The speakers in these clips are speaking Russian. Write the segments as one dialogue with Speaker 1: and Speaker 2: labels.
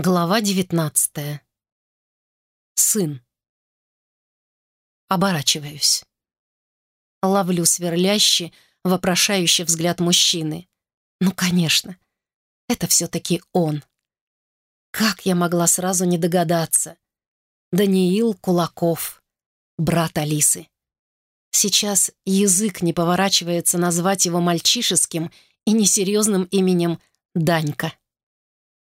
Speaker 1: Глава девятнадцатая. Сын. Оборачиваюсь. Ловлю сверлящий, вопрошающий взгляд мужчины. Ну, конечно, это все-таки он. Как я могла сразу не догадаться? Даниил Кулаков, брат Алисы. Сейчас язык не поворачивается назвать его мальчишеским и несерьезным именем Данька.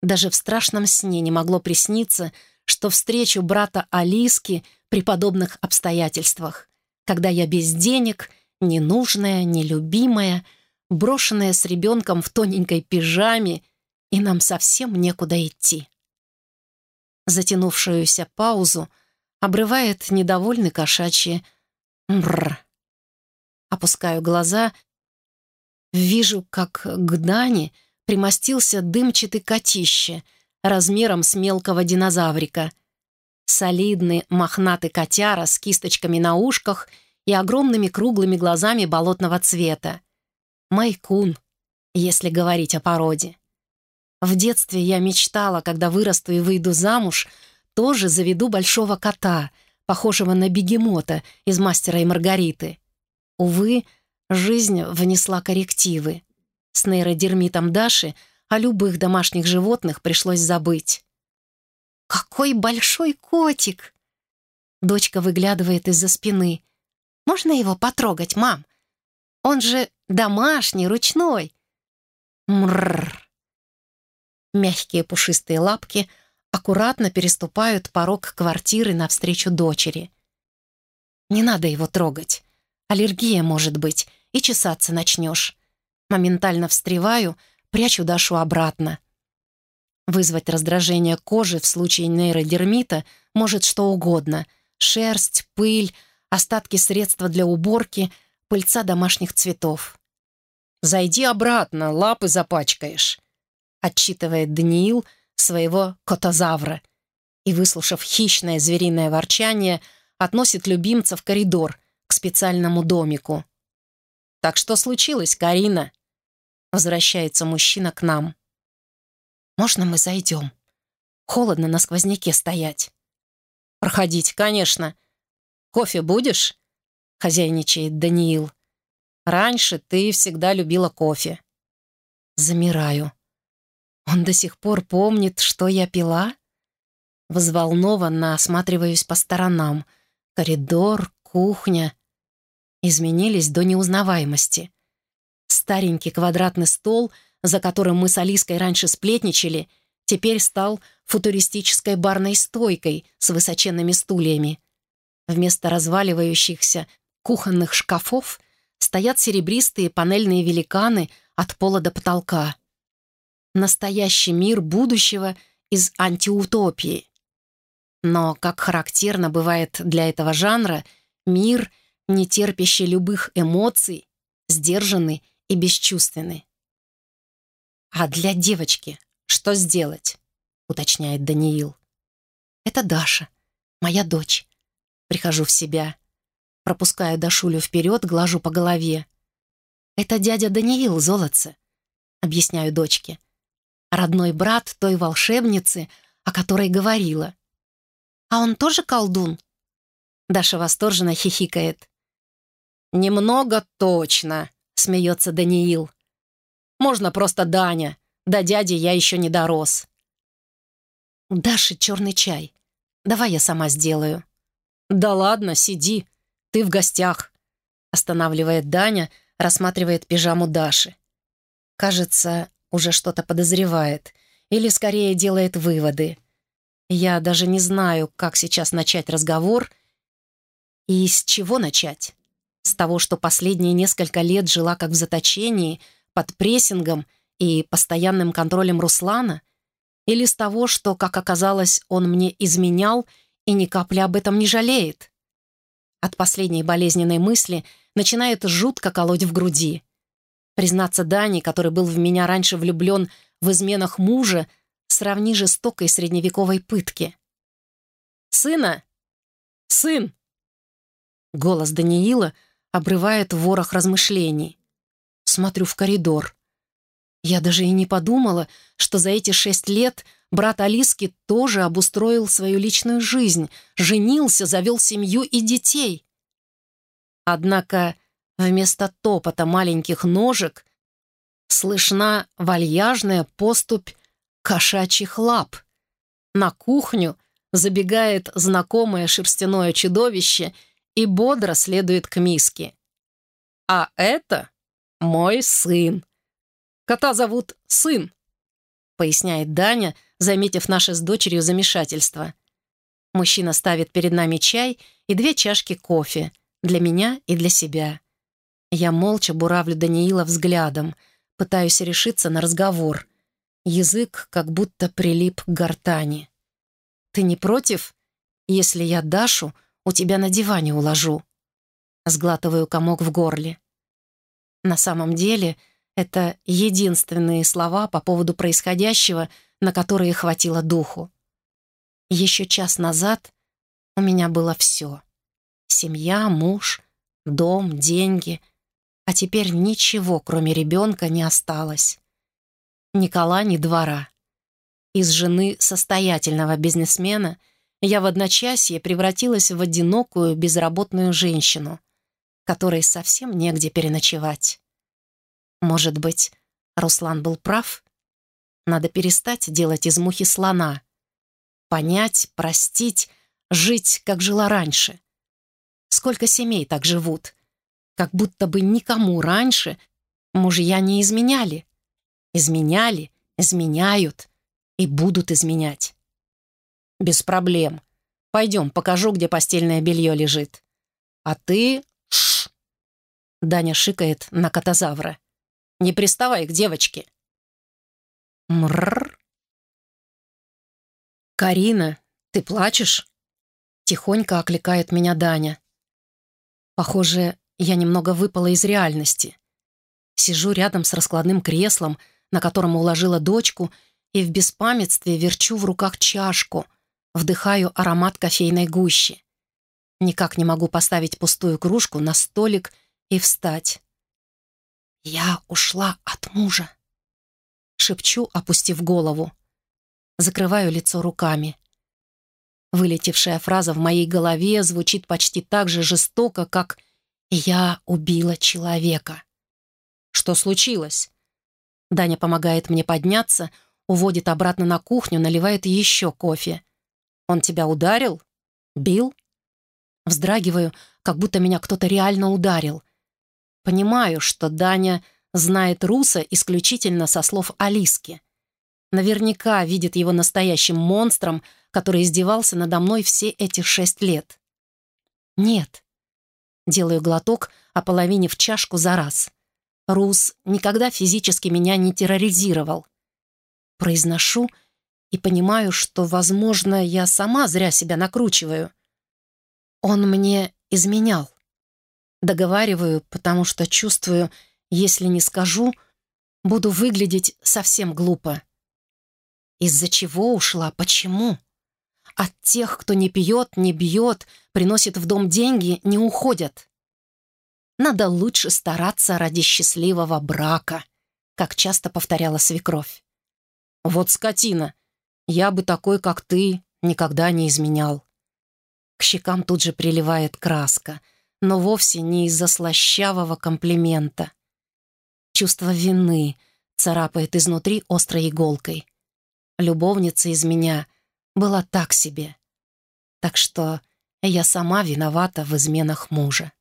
Speaker 1: Даже в страшном сне не могло присниться, что встречу брата Алиски при подобных обстоятельствах, когда я без денег, ненужная, нелюбимая, брошенная с ребенком в тоненькой пижаме, и нам совсем некуда идти. Затянувшуюся паузу обрывает недовольный кошачий «мррр». Опускаю глаза, вижу, как к Дане — примостился дымчатый котище размером с мелкого динозаврика. Солидный мохнатый котяра с кисточками на ушках и огромными круглыми глазами болотного цвета. Майкун, если говорить о породе. В детстве я мечтала, когда вырасту и выйду замуж, тоже заведу большого кота, похожего на бегемота из «Мастера и Маргариты». Увы, жизнь внесла коррективы. С нейродермитом Даши о любых домашних животных пришлось забыть. «Какой большой котик!» Дочка выглядывает из-за спины. «Можно его потрогать, мам? Он же домашний, ручной!» Мрррр. Мягкие пушистые лапки аккуратно переступают порог квартиры навстречу дочери. «Не надо его трогать. Аллергия может быть, и чесаться начнешь. Моментально встреваю, прячу Дашу обратно. Вызвать раздражение кожи в случае нейродермита может что угодно. Шерсть, пыль, остатки средства для уборки, пыльца домашних цветов. «Зайди обратно, лапы запачкаешь», — отчитывает Даниил своего котозавра и, выслушав хищное звериное ворчание, относит любимца в коридор к специальному домику. «Так что случилось, Карина?» Возвращается мужчина к нам. «Можно мы зайдем? Холодно на сквозняке стоять». «Проходить, конечно. Кофе будешь?» — хозяйничает Даниил. «Раньше ты всегда любила кофе». Замираю. Он до сих пор помнит, что я пила? Взволнованно осматриваюсь по сторонам. Коридор, кухня. Изменились до неузнаваемости. Старенький квадратный стол, за которым мы с Алиской раньше сплетничали, теперь стал футуристической барной стойкой с высоченными стульями. Вместо разваливающихся кухонных шкафов стоят серебристые панельные великаны от пола до потолка. Настоящий мир будущего из антиутопии. Но, как характерно бывает для этого жанра, мир, не терпящий любых эмоций, сдержанный и бесчувственны. «А для девочки что сделать?» — уточняет Даниил. «Это Даша, моя дочь. Прихожу в себя. Пропускаю Дашулю вперед, глажу по голове. Это дядя Даниил, золотце», — объясняю дочке. «Родной брат той волшебницы, о которой говорила». «А он тоже колдун?» Даша восторженно хихикает. «Немного точно», — смеется Даниил. «Можно просто Даня. До дяди я еще не дорос». «Даши черный чай. Давай я сама сделаю». «Да ладно, сиди. Ты в гостях», — останавливает Даня, рассматривает пижаму Даши. Кажется, уже что-то подозревает. Или, скорее, делает выводы. Я даже не знаю, как сейчас начать разговор и с чего начать. С того, что последние несколько лет жила как в заточении, под прессингом и постоянным контролем Руслана? Или с того, что, как оказалось, он мне изменял и ни капли об этом не жалеет? От последней болезненной мысли начинает жутко колоть в груди. Признаться Дани, который был в меня раньше влюблен в изменах мужа, сравни жестокой средневековой пытки. «Сына! Сын!» Голос Даниила — обрывает ворох размышлений. Смотрю в коридор. Я даже и не подумала, что за эти шесть лет брат Алиски тоже обустроил свою личную жизнь, женился, завел семью и детей. Однако вместо топота маленьких ножек слышна вальяжная поступь кошачьих лап. На кухню забегает знакомое шерстяное чудовище и бодро следует к миске. «А это мой сын. Кота зовут Сын», — поясняет Даня, заметив наше с дочерью замешательство. Мужчина ставит перед нами чай и две чашки кофе для меня и для себя. Я молча буравлю Даниила взглядом, пытаюсь решиться на разговор. Язык как будто прилип к гортани. «Ты не против, если я Дашу у тебя на диване уложу?» Сглатываю комок в горле. На самом деле, это единственные слова по поводу происходящего, на которые хватило духу. Еще час назад у меня было все. Семья, муж, дом, деньги. А теперь ничего, кроме ребенка, не осталось. Никола ни двора. Из жены состоятельного бизнесмена я в одночасье превратилась в одинокую безработную женщину, которой совсем негде переночевать. Может быть, Руслан был прав? Надо перестать делать из мухи слона. Понять, простить, жить, как жила раньше. Сколько семей так живут? Как будто бы никому раньше мужья не изменяли. Изменяли, изменяют и будут изменять. Без проблем. Пойдем, покажу, где постельное белье лежит. А ты... Шш! Даня шикает на котозавра. Не приставай к девочке. Мрррр. «Карина, ты плачешь?» Тихонько окликает меня Даня. Похоже, я немного выпала из реальности. Сижу рядом с раскладным креслом, на котором уложила дочку, и в беспамятстве верчу в руках чашку, вдыхаю аромат кофейной гущи. Никак не могу поставить пустую кружку на столик и встать. «Я ушла от мужа», — шепчу, опустив голову. Закрываю лицо руками. Вылетевшая фраза в моей голове звучит почти так же жестоко, как «я убила человека». «Что случилось?» Даня помогает мне подняться, уводит обратно на кухню, наливает еще кофе. «Он тебя ударил? Бил?» Вздрагиваю, как будто меня кто-то реально ударил. Понимаю, что Даня знает Руса исключительно со слов Алиски. Наверняка видит его настоящим монстром, который издевался надо мной все эти шесть лет. Нет. Делаю глоток, ополовинив чашку за раз. Рус никогда физически меня не терроризировал. Произношу и понимаю, что, возможно, я сама зря себя накручиваю. Он мне изменял. Договариваю, потому что чувствую, если не скажу, буду выглядеть совсем глупо. Из-за чего ушла? Почему? От тех, кто не пьет, не бьет, приносит в дом деньги, не уходят. Надо лучше стараться ради счастливого брака, как часто повторяла свекровь. Вот скотина, я бы такой, как ты, никогда не изменял. К щекам тут же приливает краска, но вовсе не из-за слащавого комплимента. Чувство вины царапает изнутри острой иголкой. Любовница из меня была так себе. Так что я сама виновата в изменах мужа.